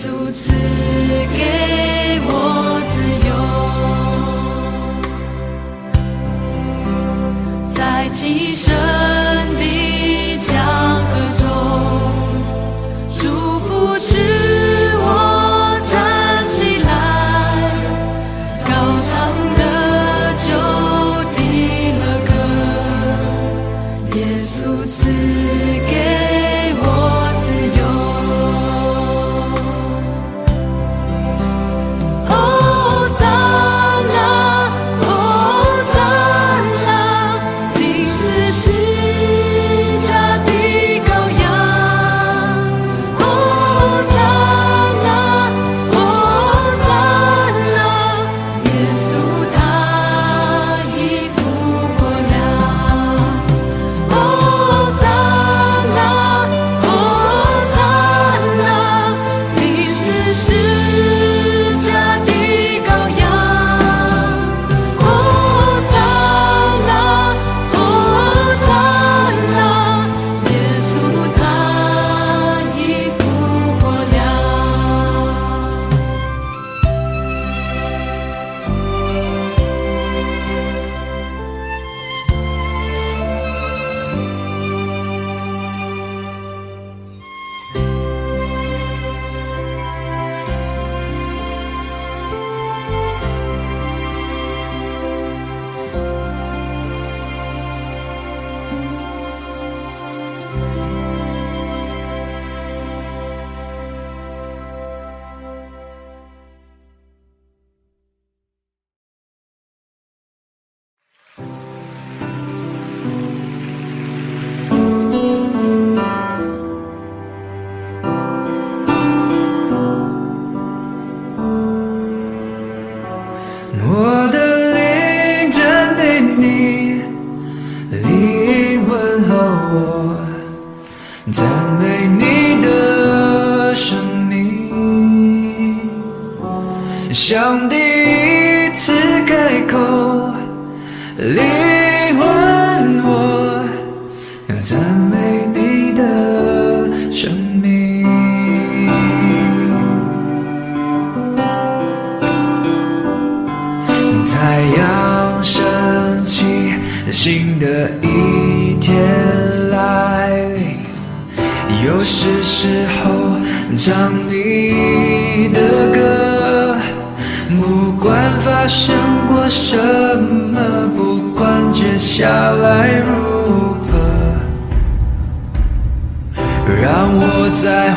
稣赐给我自由，在今生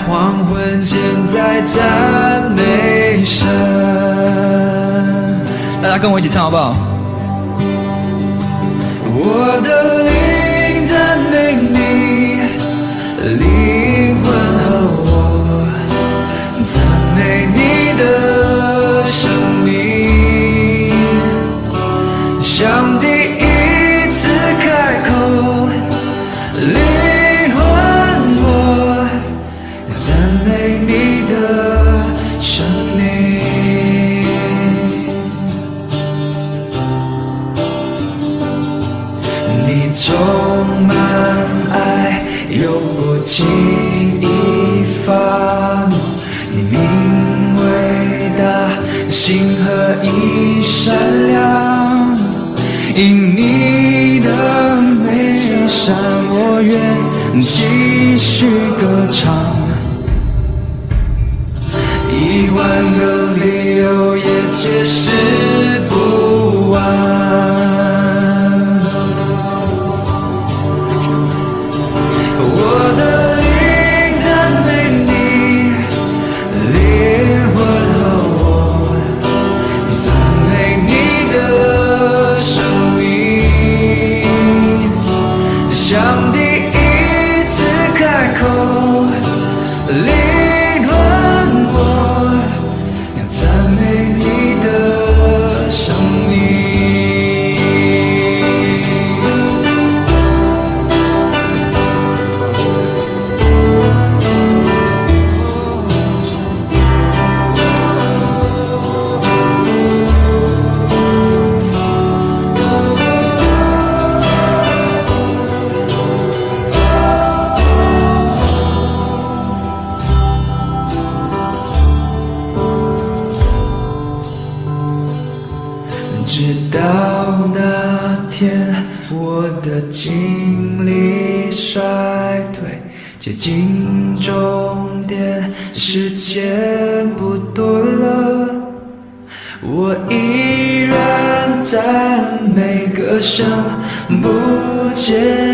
黄昏溅在赞美上大家跟我一起唱好不好？我的脸继续歌唱。一万个理由也解释不见。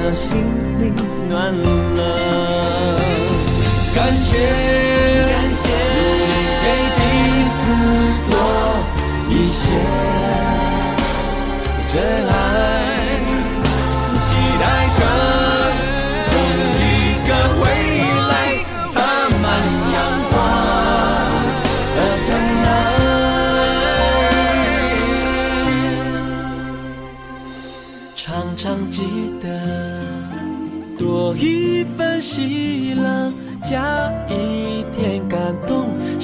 那心里暖了感谢感谢有你给彼此多一些。真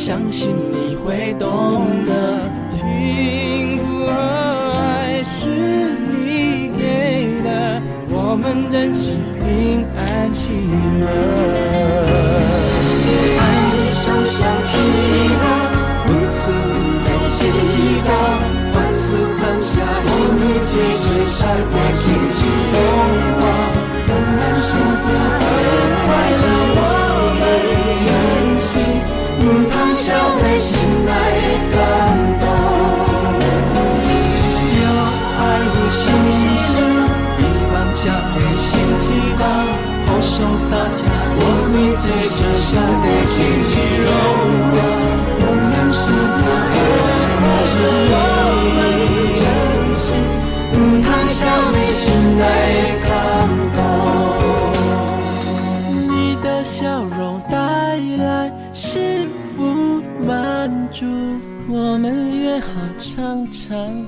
相信你会懂得。幸福和爱是你给的，我们珍惜平安喜乐。爱你像小奇迹的，如此有奇迹的，欢思当下，我你及时闪过荆棘。唱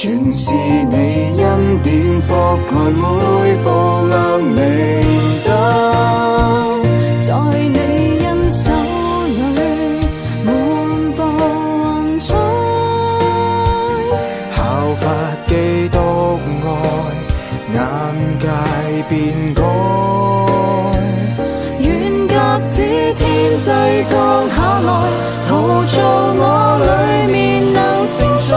全是你恩典覆盖每步亮明灯，在你恩手里满布云彩，效法基督爱，眼界变改。指天际降下来，陶造我里面能承载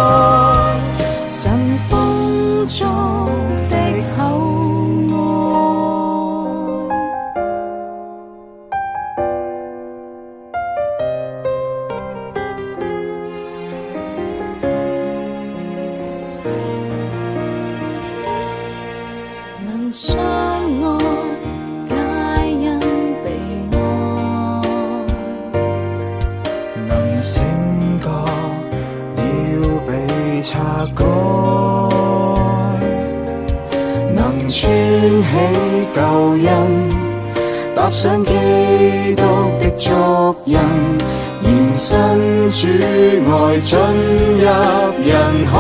上基督的足印，延伸主爱进入人海，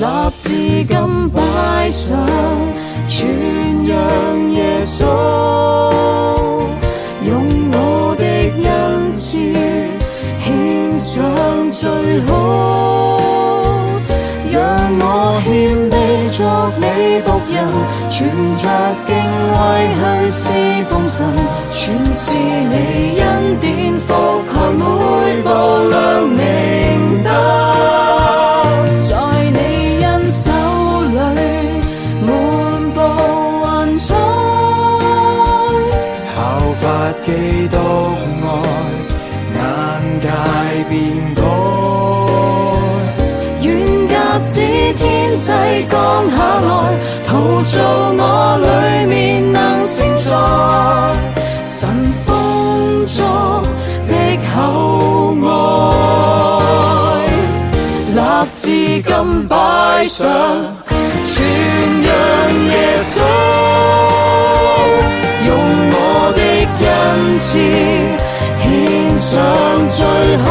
立志今摆上传扬耶稣，用我的恩赐献上最好。让我谦卑作，存着敬畏去侍奉神，全是你恩典覆盖每步亮明灯，在你恩手里满布云彩，效法基督爱，眼界变改。指天际降下来，做我里面能承载神风中的厚爱，立志今摆上传扬耶稣，用我的恩赐献上最好。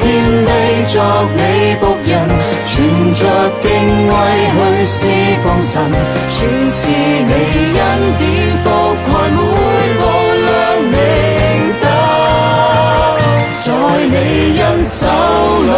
谦卑作你仆人，存着敬畏去侍奉神，全是你恩典覆盖每步亮明灯，在你恩手里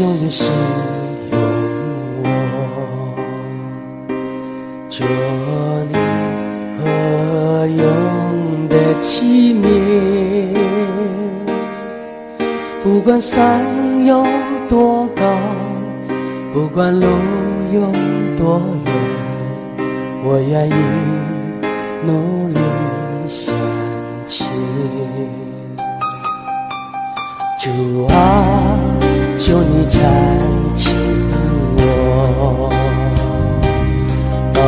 用的是用我，做你何用的器皿？不管山有多高，不管路有多远，我愿意努力向前。主啊。求你再请我。到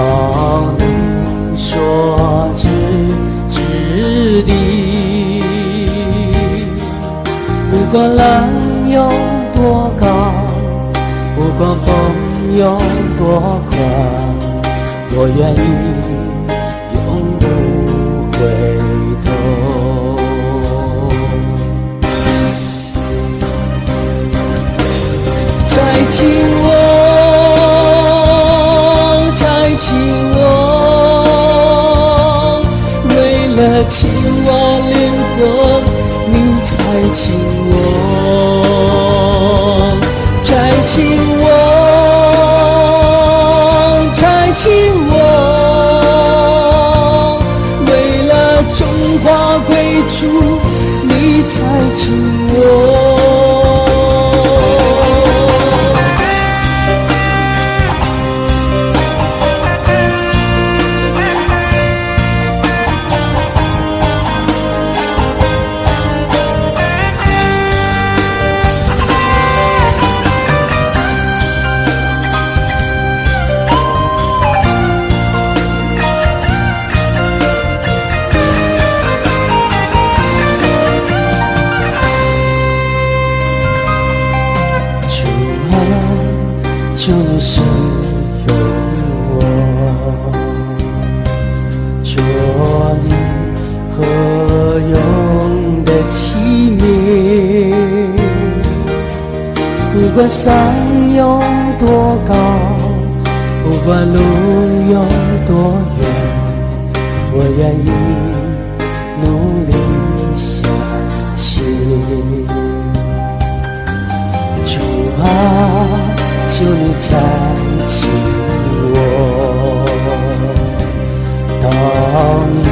你所指之地，不管浪有多高，不管风有多狂，我愿意你才请我，再请我，再请我，为了中华贵族，你才请我。山有多高，不管路有多远，我愿意努力向前。主啊。求你采请我到你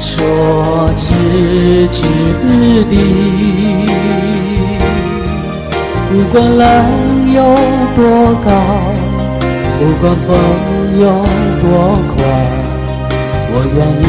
所指之地，不管浪有多高，不管风有多狂，我愿意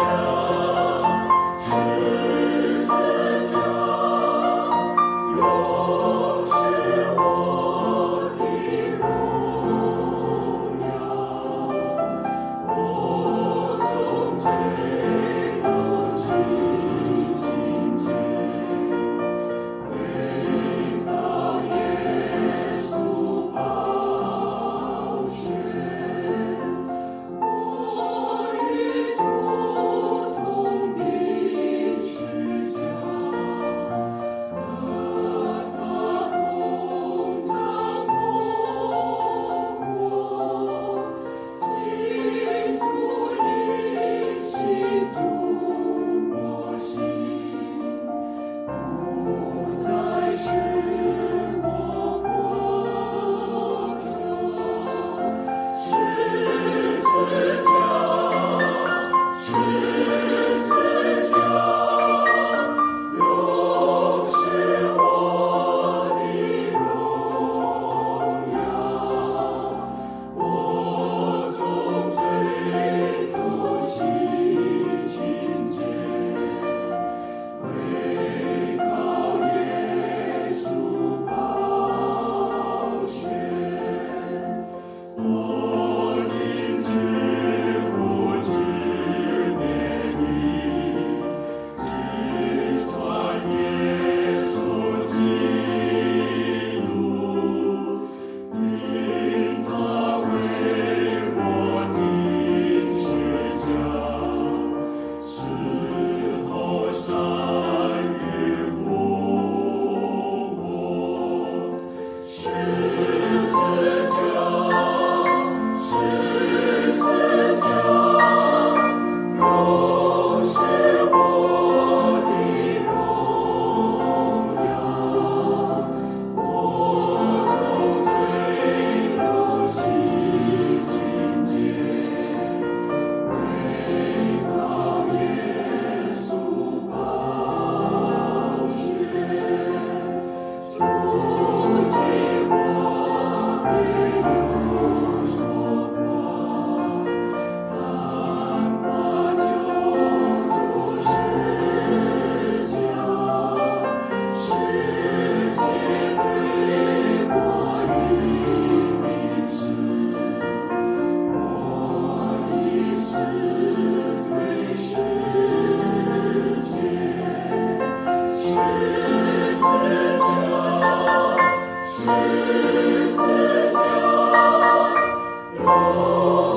yourself. Oh.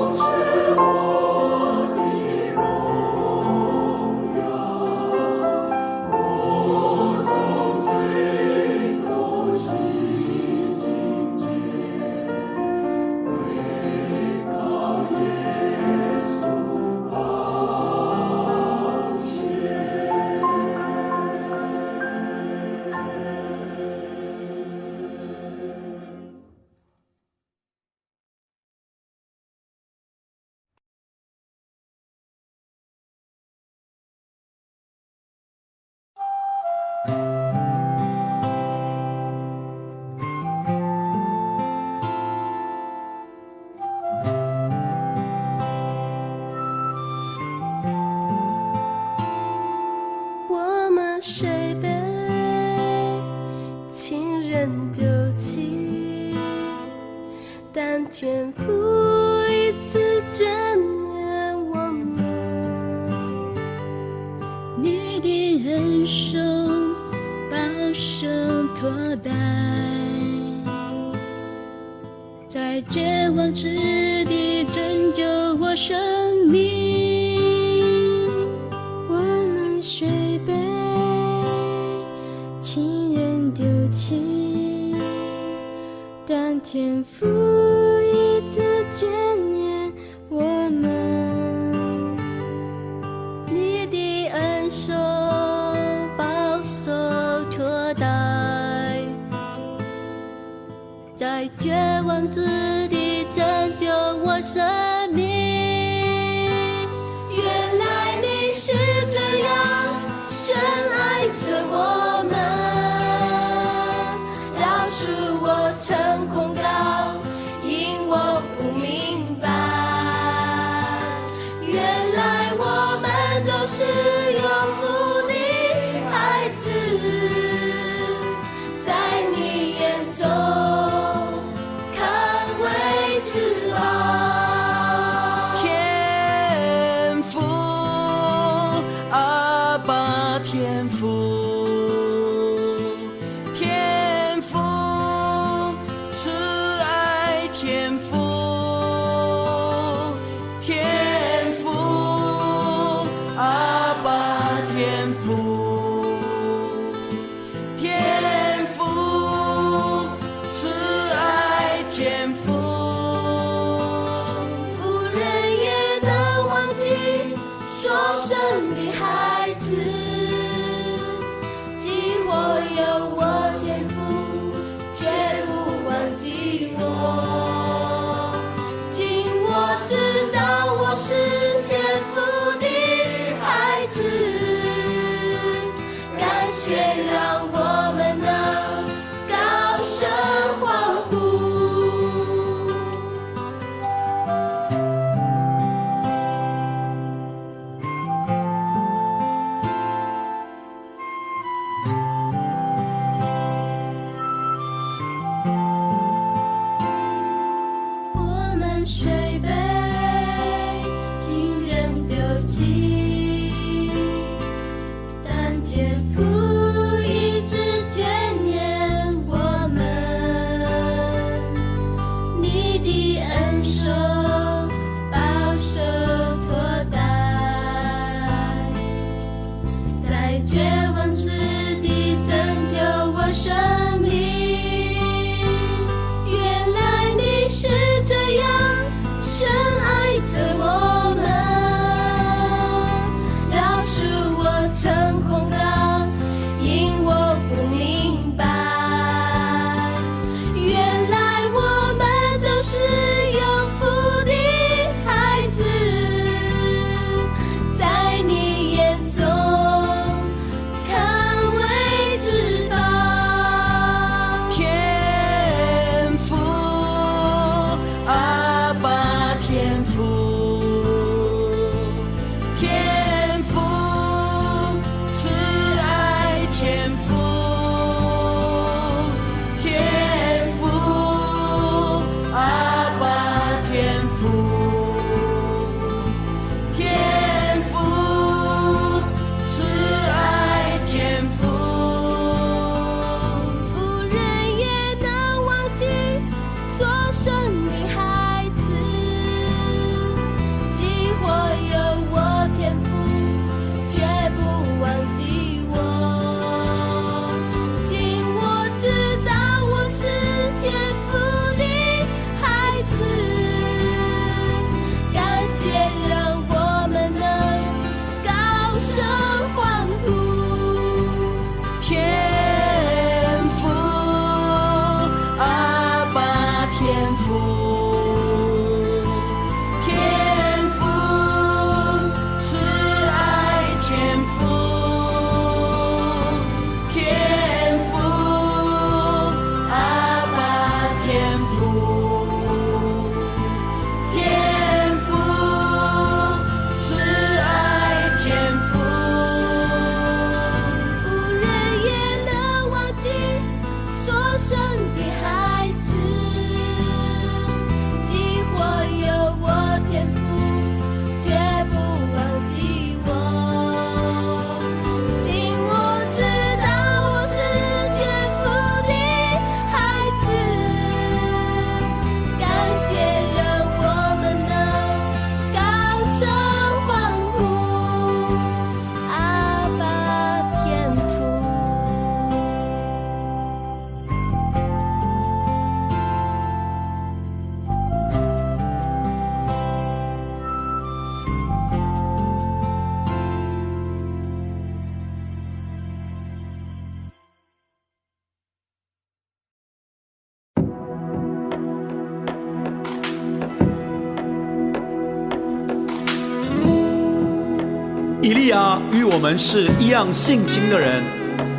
是一样性情的人，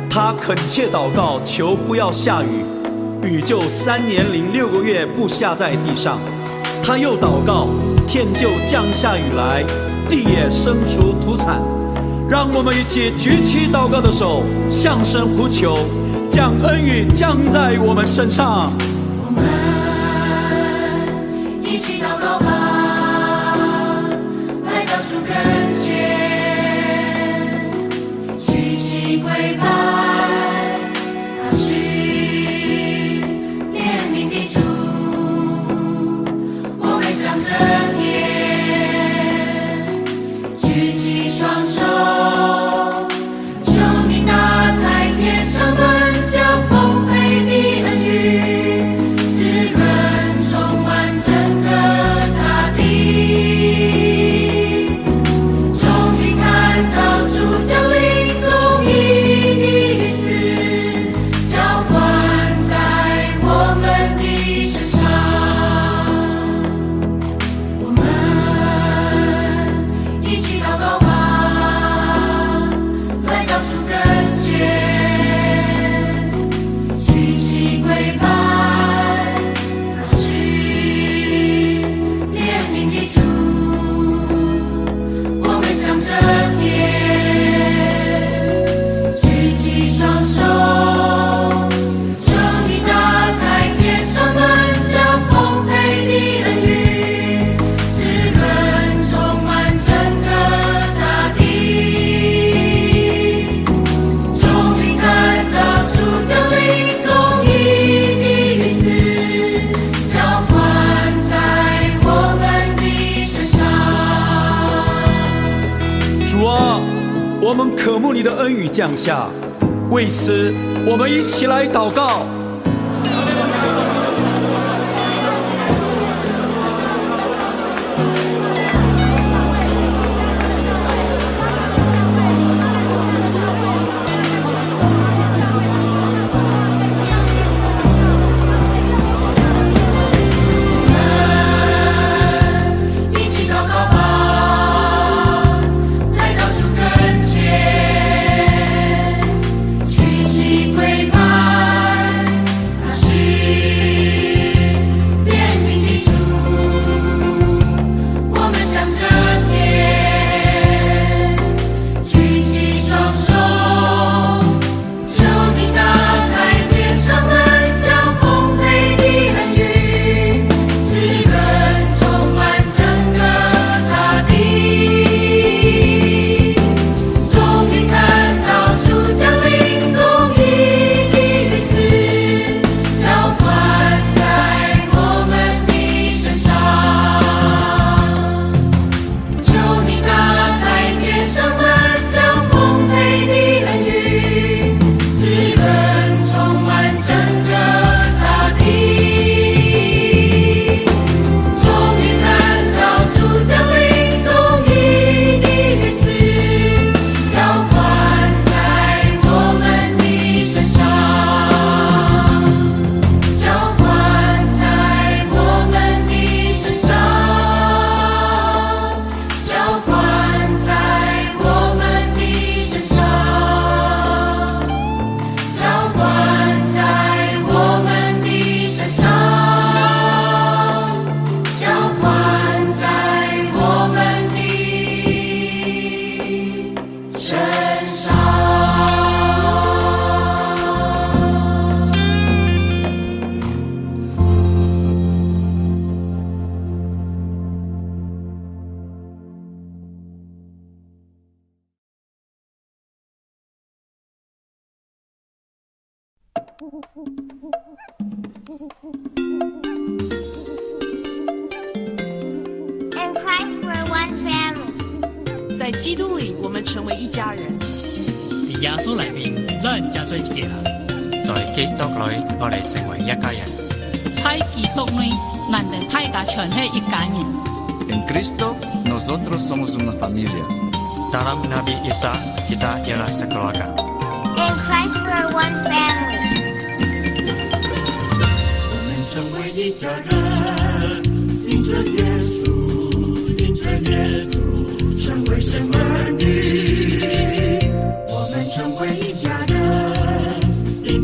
他恳切祷告，求不要下雨，雨就三年零六个月不下在地上。他又祷告，天就降下雨来，地也生出土产。让我们一起举起祷告的手，向神呼求，将恩雨降在我们身上。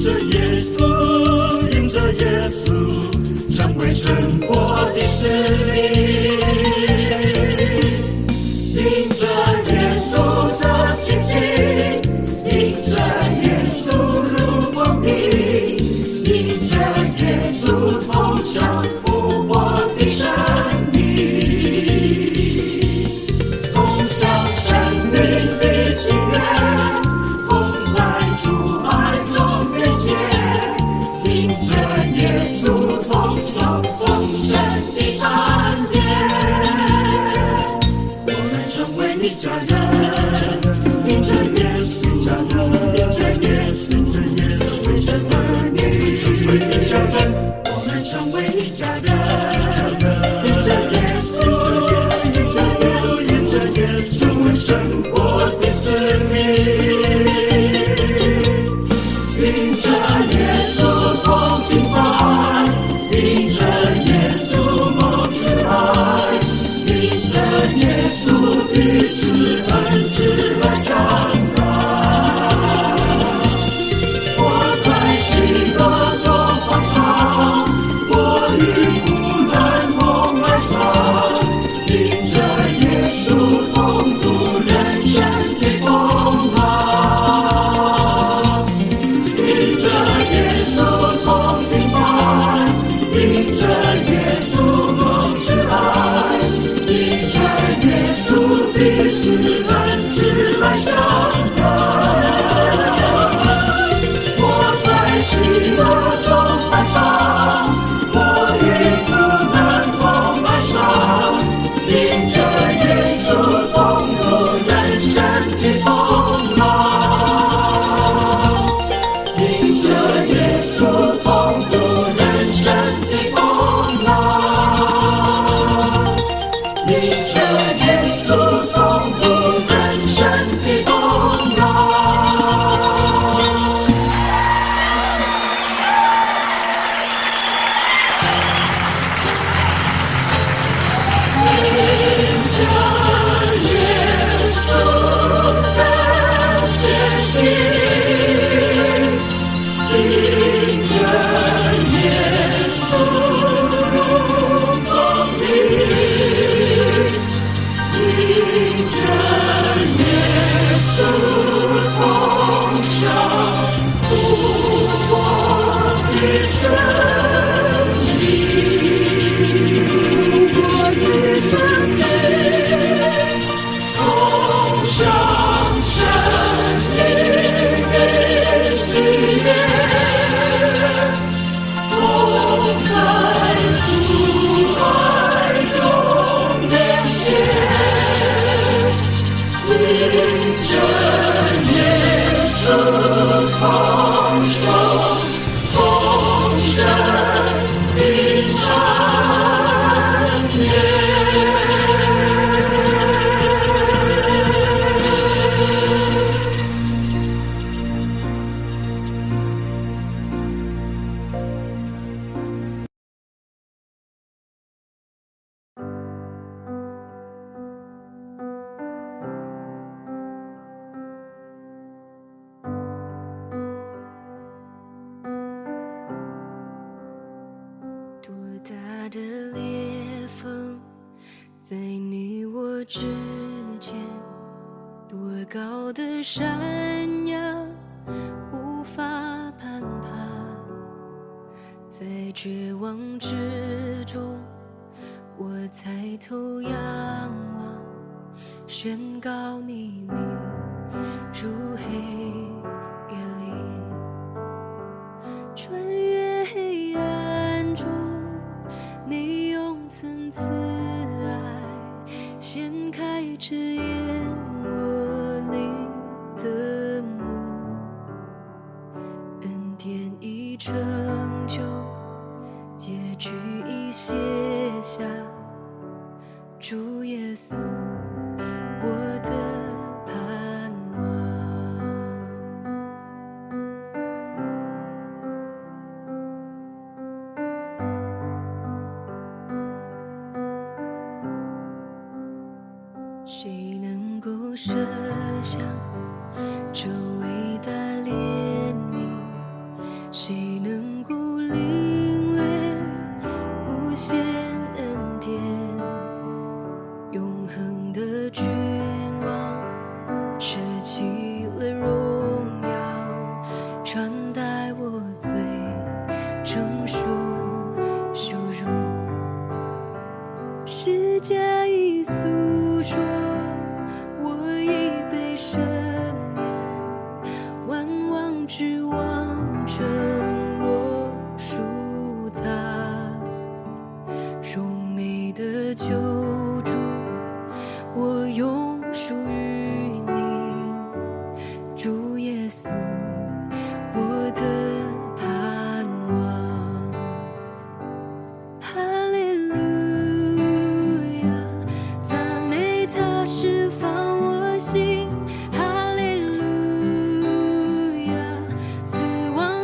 着耶稣，因着耶稣，成为生活的神。来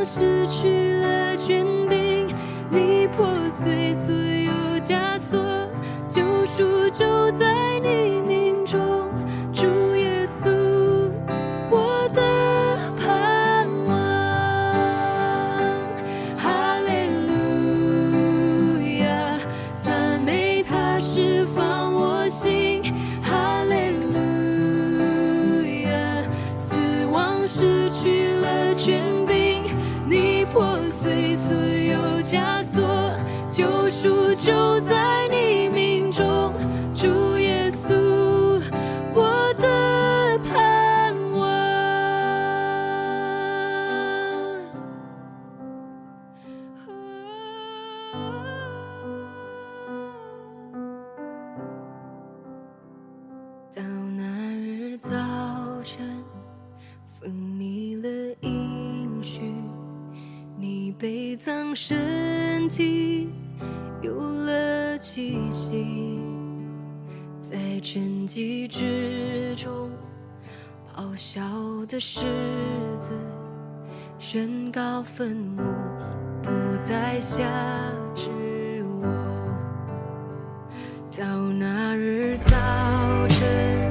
失去的狮子宣告坟墓不再辖制我。到那日早晨。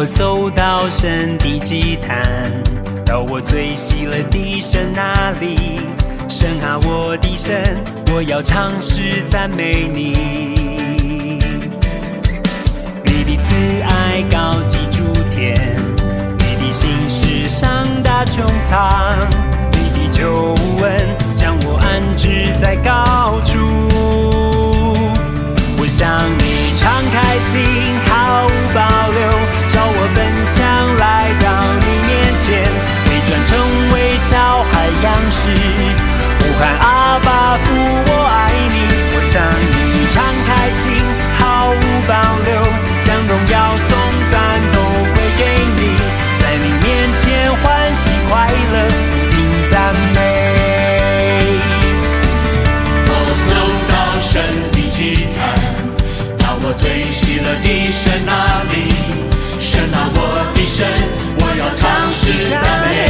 我走到神的祭坛，到我最喜乐的神那里，神啊，我的神，我要尝试赞美你。你的慈爱高及诸天，你的心事上大穹苍，你的救恩将我安置在高处。我向你敞开心，毫无保留，央视，呼喊阿爸父我爱你，我想你敞开心，毫无保留，将荣耀颂赞都会给你，在你面前欢喜快乐，不停赞美。我走到神的祭坛，到我最喜乐的神那里，神啊，我的神，我要尝试赞美。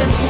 Russian